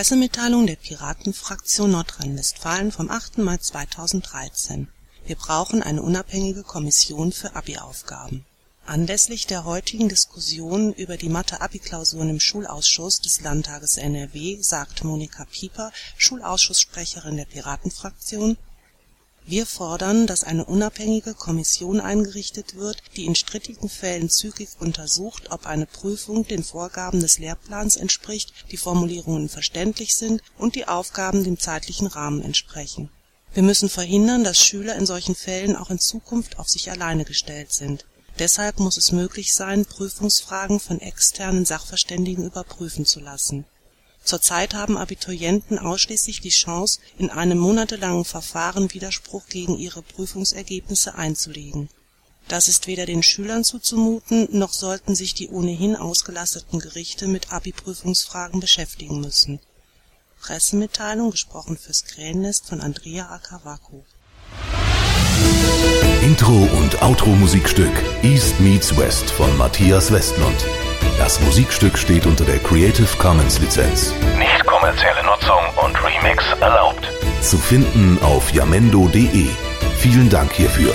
Pressemitteilung der Piratenfraktion Nordrhein-Westfalen vom 8. Mai 2013 Wir brauchen eine unabhängige Kommission für Abi-Aufgaben. Anlässlich der heutigen Diskussion über die Mathe-Abi-Klausuren im Schulausschuss des Landtages NRW sagt Monika Pieper, Schulausschussprecherin der Piratenfraktion wir fordern, dass eine unabhängige Kommission eingerichtet wird, die in strittigen Fällen zügig untersucht, ob eine Prüfung den Vorgaben des Lehrplans entspricht, die Formulierungen verständlich sind und die Aufgaben dem zeitlichen Rahmen entsprechen. Wir müssen verhindern, dass Schüler in solchen Fällen auch in Zukunft auf sich alleine gestellt sind. Deshalb muss es möglich sein, Prüfungsfragen von externen Sachverständigen überprüfen zu lassen Zurzeit haben Abiturienten ausschließlich die Chance, in einem monatelangen Verfahren Widerspruch gegen ihre Prüfungsergebnisse einzulegen. Das ist weder den Schülern zuzumuten, noch sollten sich die ohnehin ausgelasteten Gerichte mit Abi-Prüfungsfragen beschäftigen müssen. Pressemitteilung gesprochen fürs Krähennest von Andrea Akavako Intro und Outro Musikstück East Meets West von Matthias Westmund das Musikstück steht unter der Creative Commons Lizenz. Nicht kommerzielle Nutzung und Remix erlaubt. Zu finden auf jamendo.de. Vielen Dank hierfür.